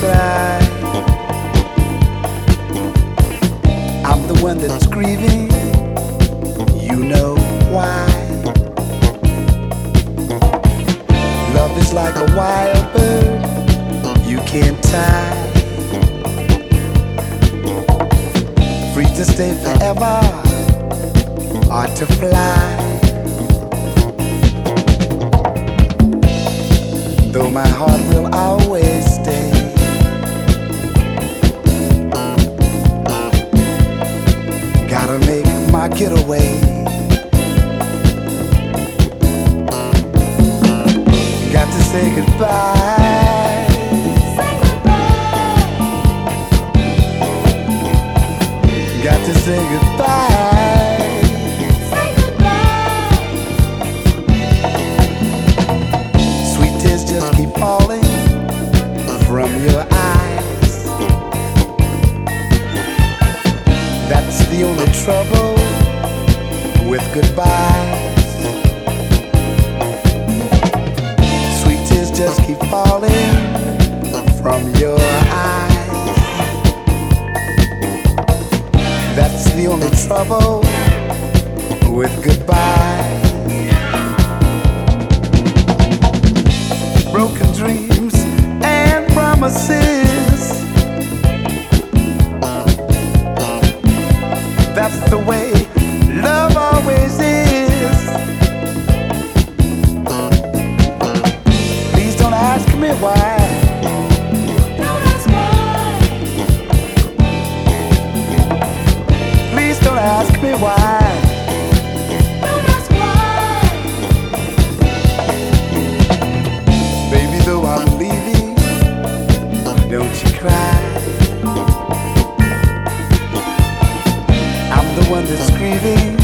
fly. I'm the one that's grieving, you know why. Love is like a wild bird, you can't tie. Free to stay forever, or to fly. Though my heart will always Gotta make my getaway. Got to say goodbye. Got to say goodbye. Sweet tears just keep falling from your eyes. Trouble with goodbyes. Sweet tears just keep falling from your eyes. That's the only trouble with goodbye. Broken ask me why. Baby, though I'm leaving, don't you cry. I'm the one that's grieving.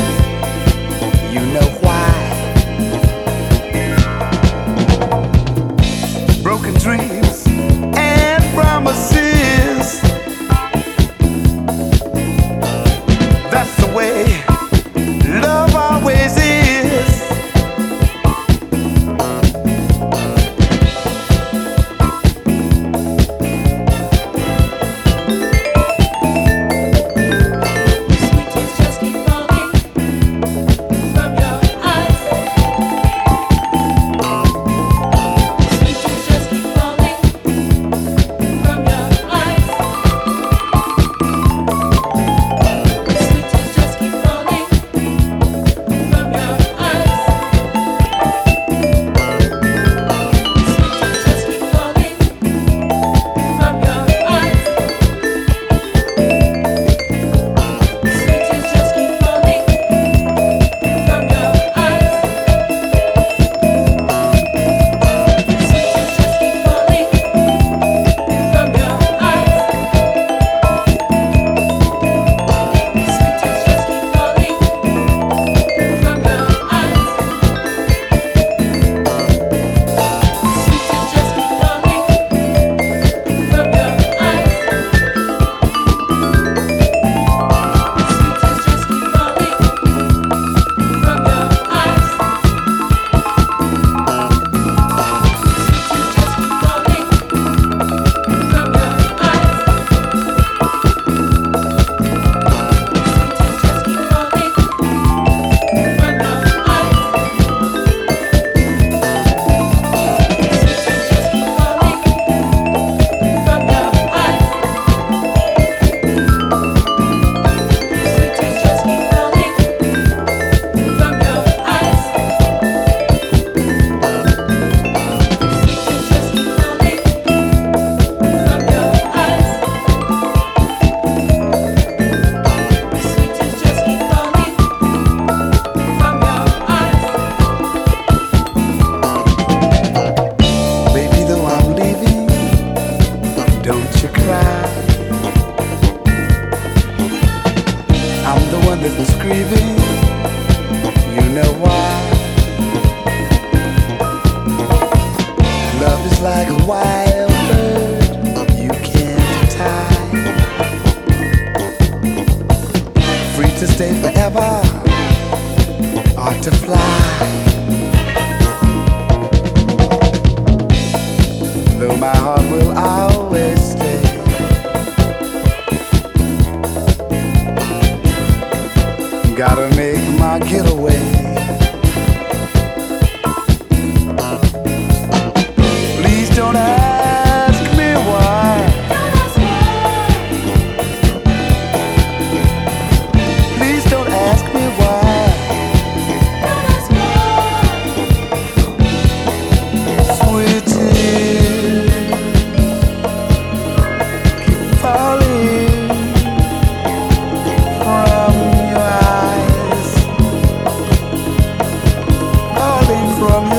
The grieving. You know why. Love is like a wild bird you can't tie. Free to stay forever or to fly. Though my heart will always Gotta make my getaway. amor.